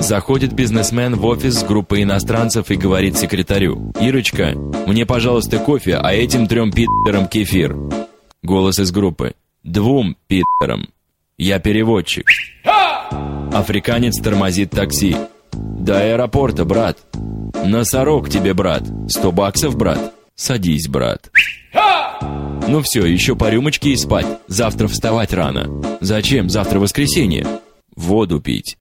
Заходит бизнесмен в офис с группой иностранцев и говорит секретарю. «Ирочка, мне, пожалуйста, кофе, а этим трем пидорам кефир». Голос из группы. «Двум пидорам. Я переводчик». Африканец тормозит такси. «До аэропорта, брат». «Носорог тебе, брат. Сто баксов, брат». «Садись, брат». «Ну все, еще по рюмочке и спать. Завтра вставать рано». «Зачем? Завтра воскресенье». «Воду пить».